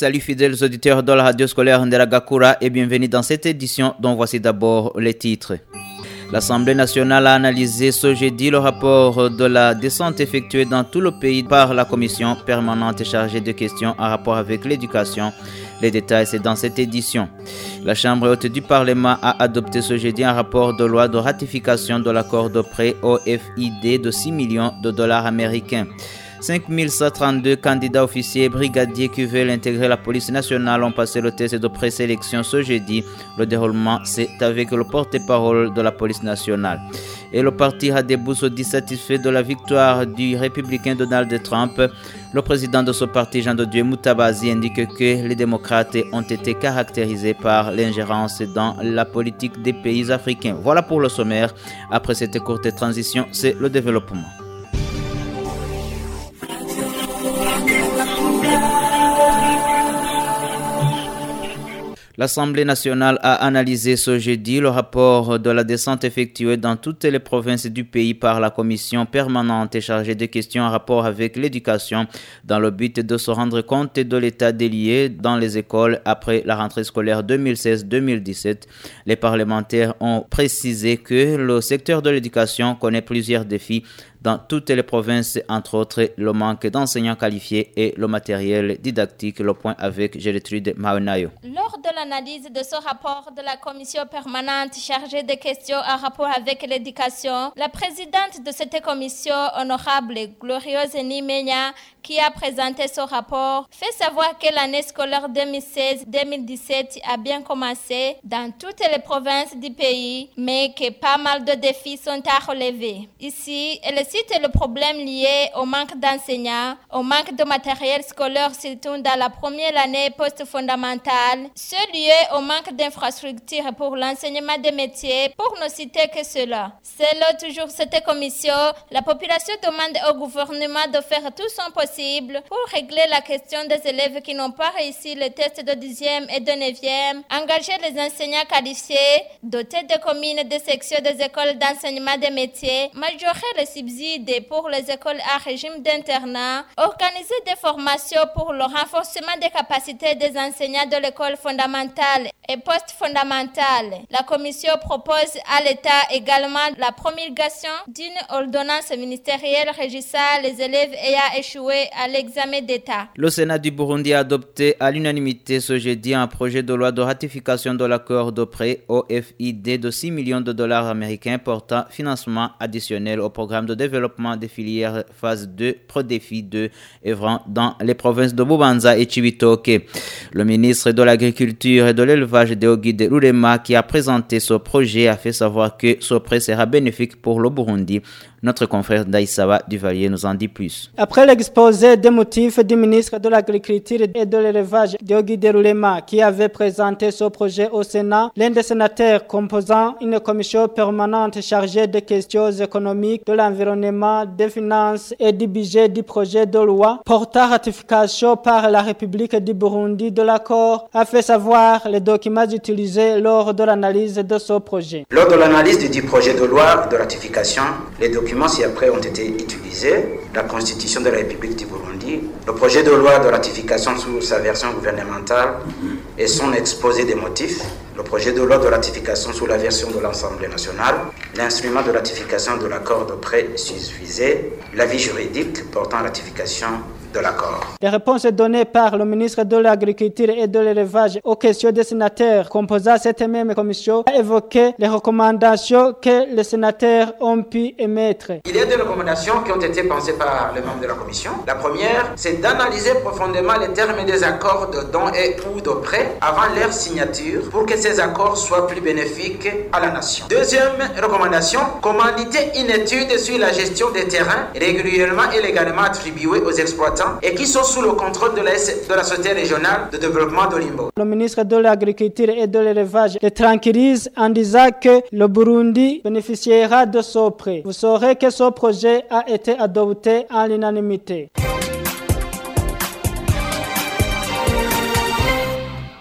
salut fidèles auditeurs de la radio scolaire Nderagakura et bienvenue dans cette édition dont voici d'abord les titres. L'Assemblée nationale a analysé ce jeudi le rapport de la descente effectuée dans tout le pays par la commission permanente chargée de questions en rapport avec l'éducation. Les détails, c'est dans cette édition. La Chambre haute du Parlement a adopté ce jeudi un rapport de loi de ratification de l'accord de prêt OFID de 6 millions de dollars américains. 5132 candidats officiers et brigadiers qui veulent intégrer la police nationale ont passé le test de présélection ce jeudi. Le déroulement, c'est avec le porte-parole de la police nationale. Et le parti Hadebou se dit satisfait de la victoire du républicain Donald Trump. Le président de ce parti, Jean de Dieu Moutabazi, indique que les démocrates ont été caractérisés par l'ingérence dans la politique des pays africains. Voilà pour le sommaire. Après cette courte transition, c'est le développement. L'Assemblée nationale a analysé ce jeudi le rapport de la descente effectuée dans toutes les provinces du pays par la commission permanente chargée de questions en rapport avec l'éducation dans le but de se rendre compte de l'état délié dans les écoles après la rentrée scolaire 2016-2017. Les parlementaires ont précisé que le secteur de l'éducation connaît plusieurs défis dans toutes les provinces, entre autres le manque d'enseignants qualifiés et le matériel didactique. Le point avec Gertrude Maonayo. Lors de l'analyse de ce rapport de la commission permanente chargée des questions en rapport avec l'éducation, la présidente de cette commission, honorable Glorieuse Nimenya, qui a présenté ce rapport, fait savoir que l'année scolaire 2016-2017 a bien commencé dans toutes les provinces du pays, mais que pas mal de défis sont à relever. Ici, elle cite le problème lié au manque d'enseignants, au manque de matériel scolaire, surtout dans la première année post-fondamentale, ce lié au manque d'infrastructures pour l'enseignement des métiers, pour ne citer que cela. Selon toujours cette commission, la population demande au gouvernement de faire tout son possible pour régler la question des élèves qui n'ont pas réussi le test de 10e et de 9e, engager les enseignants qualifiés, doter des communes des sections des écoles d'enseignement des métiers, majorer les subsides pour les écoles à régime d'internat, organiser des formations pour le renforcement des capacités des enseignants de l'école fondamentale et post-fondamentale. La commission propose à l'État également la promulgation d'une ordonnance ministérielle régissant les élèves ayant échoué à l'examen d'État. Le Sénat du Burundi a adopté à l'unanimité ce jeudi un projet de loi de ratification de l'accord de prêt OFID de 6 millions de dollars américains portant financement additionnel au programme de développement des filières phase 2 ProDéfi 2 œuvrant dans les provinces de Bubanza et Chibitoke. Le ministre de l'Agriculture et de l'Élevage Deogide Lurema qui a présenté ce projet a fait savoir que ce prêt sera bénéfique pour le Burundi notre confrère Daïsawa Duvalier nous en dit plus. Après l'exposé des motifs du ministre de l'Agriculture et de l'Élevage, Diogi Derulema, qui avait présenté ce projet au Sénat, l'un des sénateurs composant une commission permanente chargée des questions économiques, de l'environnement, des finances et du budget du projet de loi portant ratification par la République du Burundi de l'accord, a fait savoir les documents utilisés lors de l'analyse de ce projet. Lors de l'analyse du projet de loi de ratification, les documents documents ci-après ont été utilisés. La Constitution de la République du Burundi, le projet de loi de ratification sous sa version gouvernementale et son exposé des motifs, le projet de loi de ratification sous la version de l'Assemblée nationale, l'instrument de ratification de l'accord de prêt susvisé, l'avis juridique portant ratification de l'accord. Les réponses données par le ministre de l'Agriculture et de l'Élevage aux questions des sénateurs composant cette même commission a évoqué les recommandations que les sénateurs ont pu émettre. Il y a des recommandations qui ont été pensées par les membres de la commission. La première, c'est d'analyser profondément les termes des accords de don et ou de prêt avant leur signature pour que ces accords soient plus bénéfiques à la nation. Deuxième recommandation, commanditer une étude sur la gestion des terrains régulièrement et légalement attribués aux exploitants et qui sont sous le contrôle de la, Société régionale de développement de Limbo. Le ministre de l'Agriculture et de l'Élevage les tranquillise en disant que le Burundi bénéficiera de ce prêt. Vous saurez que ce projet a été adopté à l'unanimité.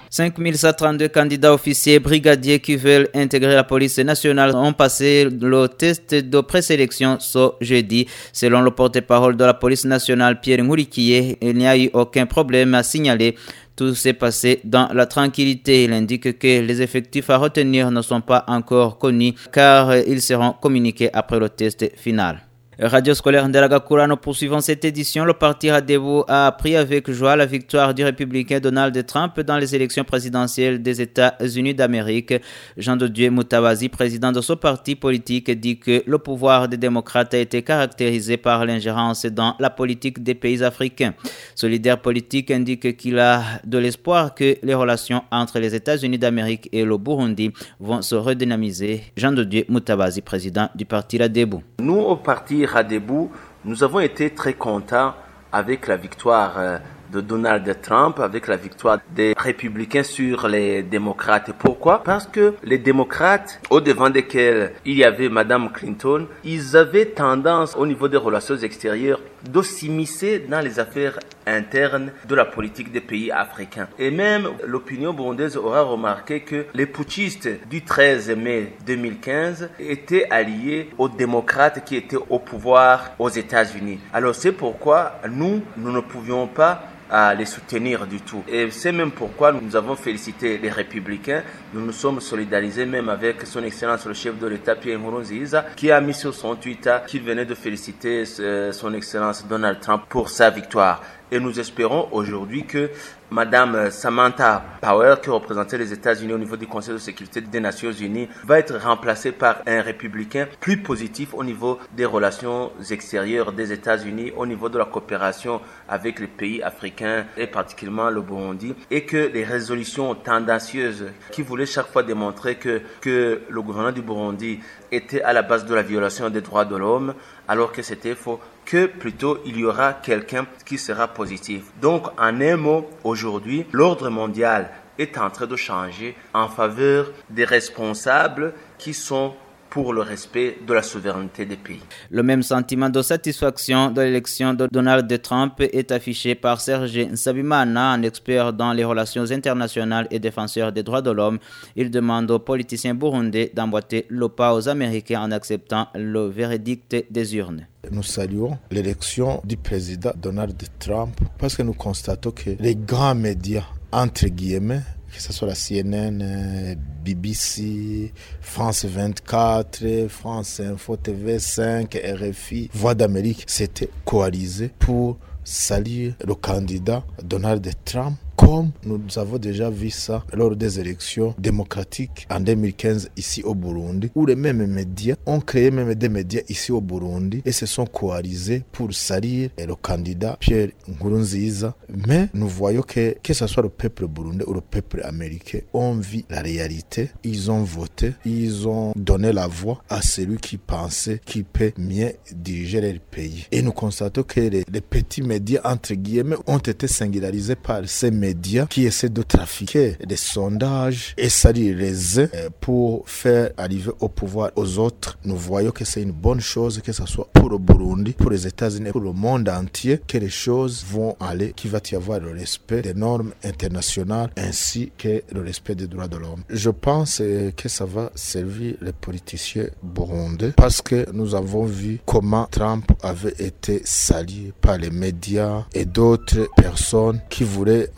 5132 candidats officiers brigadiers qui veulent intégrer la police nationale ont passé le test de présélection ce jeudi. Selon le porte-parole de la police nationale Pierre Mourikiye, il n'y a eu aucun problème à signaler. Tout s'est passé dans la tranquillité. Il indique que les effectifs à retenir ne sont pas encore connus car ils seront communiqués après le test final. Radio scolaire Ndelagakura, nous poursuivons cette édition. Le parti Radebo a pris avec joie la victoire du républicain Donald Trump dans les élections présidentielles des États-Unis d'Amérique. Jean de Dieu Moutawazi, président de ce parti politique, dit que le pouvoir des démocrates a été caractérisé par l'ingérence dans la politique des pays africains. Ce politique indique qu'il a de l'espoir que les relations entre les États-Unis d'Amérique et le Burundi vont se redynamiser. Jean de Dieu Moutawazi, président du parti Radebo. Nous, au parti Radebou, nous avons été très contents avec la victoire euh, de Donald Trump, avec la victoire des républicains sur les démocrates. Pourquoi? Parce que les démocrates, au devant desquels il y avait Madame Clinton, ils avaient tendance, au niveau des relations extérieures, de s'immiscer dans les affaires internes de la politique des pays africains. Et même l'opinion burundaise aura remarqué que les putschistes du 13 mai 2015 étaient alliés aux démocrates qui étaient au pouvoir aux États-Unis. Alors c'est pourquoi nous, nous ne pouvions pas à les soutenir du tout. Et c'est même pourquoi nous avons félicité les républicains. Nous nous sommes solidarisés même avec son excellence le chef de l'État Pierre Nkurunziza qui a mis sur son Twitter qu'il venait de féliciter euh, son excellence Donald Trump pour sa victoire. Et nous espérons aujourd'hui que Madame Samantha Power, qui représentait les États-Unis au niveau du Conseil de sécurité des Nations Unies, va être remplacée par un républicain plus positif au niveau des relations extérieures des États-Unis, au niveau de la coopération avec les pays africains et particulièrement le Burundi, et que les résolutions tendancieuses qui voulaient chaque fois démontrer que, que le gouvernement du Burundi était à la base de la violation des droits de l'homme, alors que c'était faux, que plutôt il y aura quelqu'un qui sera positif. Donc, en un mot, aujourd'hui, l'ordre mondial est en train de changer en faveur des responsables qui sont pour le respect de la souveraineté des pays. Le même sentiment de satisfaction de l'élection de Donald Trump est affiché par Serge Nsabimana, un expert dans les relations internationales et défenseur des droits de l'homme. Il demande aux politiciens burundais d'emboîter le pas aux Américains en acceptant le verdict des urnes. Nous saluons l'élection du président Donald Trump parce que nous constatons que les grands médias, entre guillemets, que ce soit la CNN, BBC, France 24, France Info TV 5, RFI, Voix d'Amérique, s'étaient coalisés pour saluer le candidat Donald Trump comme nous avons déjà vu ça lors des élections démocratiques en 2015 ici au Burundi, où les mêmes médias ont créé même des médias ici au Burundi et se sont coalisés pour salir le candidat Pierre Nkurunziza. Mais nous voyons que que ce soit le peuple burundais ou le peuple américain ont vu la réalité, ils ont voté, ils ont donné la voix à celui qui pensait qu'il peut mieux diriger le pays. Et nous constatons que les, les petits médias, entre guillemets, ont été singularisés par ces médias qui essaient de trafiquer des sondages et salir les uns pour faire arriver au pouvoir aux autres. Nous voyons que c'est une bonne chose, que ce soit pour le Burundi, pour les États-Unis, pour le monde entier, que les choses vont aller, qu'il va y avoir le respect des normes internationales ainsi que le respect des droits de l'homme. Je pense que ça va servir les politiciens burundais parce que nous avons vu comment Trump avait été sali par les médias et d'autres personnes qui voulaient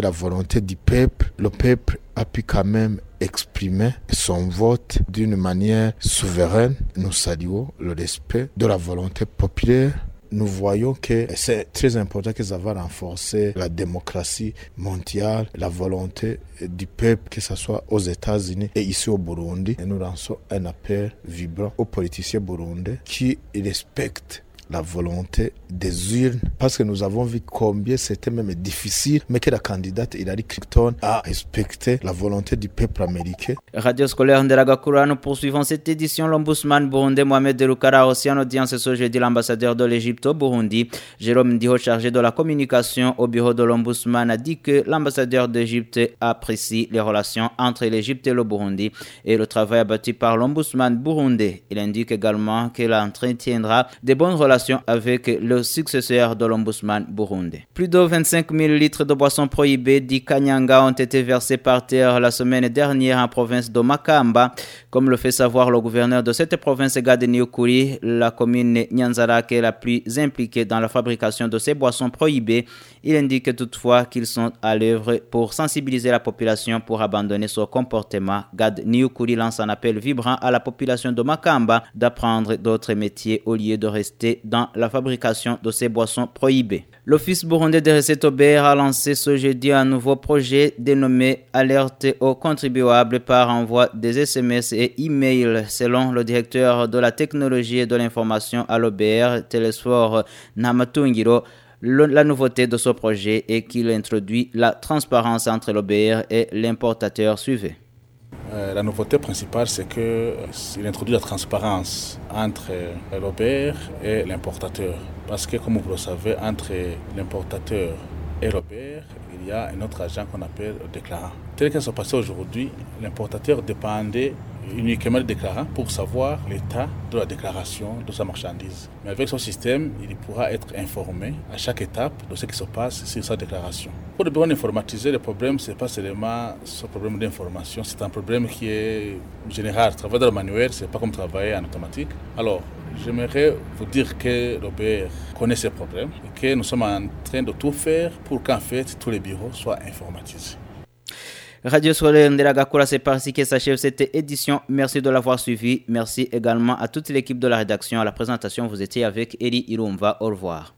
la volonté du peuple. Le peuple a pu quand même exprimer son vote d'une manière souveraine. Nous saluons le respect de la volonté populaire nous voyons que c'est très important ça va renforcer la démocratie mondiale, la volonté du peuple, que ce soit aux États-Unis et ici au Burundi. Et nous lançons un appel vibrant aux politiciens burundais qui respectent la volonté des urnes parce que nous avons vu combien c'était même difficile mais que la candidate Hillary Clinton a respecté la volonté du peuple américain. Radio scolaire Nderagakura, nous poursuivons cette édition. L'ombudsman burundais Mohamed Deloukara a aussi en audience ce jeudi l'ambassadeur de l'Égypte au Burundi. Jérôme Ndiho, chargé de la communication au bureau de l'ombudsman, a dit que l'ambassadeur d'Égypte apprécie les relations entre l'Égypte et le Burundi et le travail abattu par l'ombudsman burundais. Il indique également qu'il entretiendra des bonnes relations avec le successeur de l'ombudsman burundais. Plus de 25 000 litres de boissons prohibées d'Ikanyanga ont été versés par terre la semaine dernière en province de Makamba. Comme le fait savoir le gouverneur de cette province, Gade Niokuri, la commune Nyanzarak est la plus impliquée dans la fabrication de ces boissons prohibées. Il indique toutefois qu'ils sont à l'œuvre pour sensibiliser la population pour abandonner son comportement. Gad Niukuri lance un appel vibrant à la population de Makamba d'apprendre d'autres métiers au lieu de rester dans la fabrication de ces boissons prohibées. L'Office burundais des recettes OBR a lancé ce jeudi un nouveau projet dénommé Alerte aux contribuables par envoi des SMS et emails. Selon le directeur de la technologie et de l'information à l'OBR, Télésphore Namatungiro, la nouveauté de ce projet est qu'il introduit la transparence entre l'OBR et l'importateur suivi. Euh, la nouveauté principale, c'est qu'il euh, introduit la transparence entre l'OBR et l'importateur. Parce que, comme vous le savez, entre l'importateur et l'OBR, il y a un autre agent qu'on appelle le déclarant. Tel que ça se passait aujourd'hui, l'importateur dépendait uniquement le déclarant pour savoir l'état de la déclaration de sa marchandise. Mais avec ce système, il pourra être informé à chaque étape de ce qui se passe sur sa déclaration. Pour le besoin d'informatiser, le problème, ce n'est pas seulement ce problème d'information, c'est un problème qui est général. Travailler dans le manuel, ce n'est pas comme travailler en automatique. Alors, j'aimerais vous dire que l'OBR connaît ces problèmes et que nous sommes en train de tout faire pour qu'en fait tous les bureaux soient informatisés. Radio Soleil Ndelagakura, c'est par ici que s'achève cette édition. Merci de l'avoir suivi. Merci également à toute l'équipe de la rédaction. À la présentation, vous étiez avec Eli Irumva. Au revoir.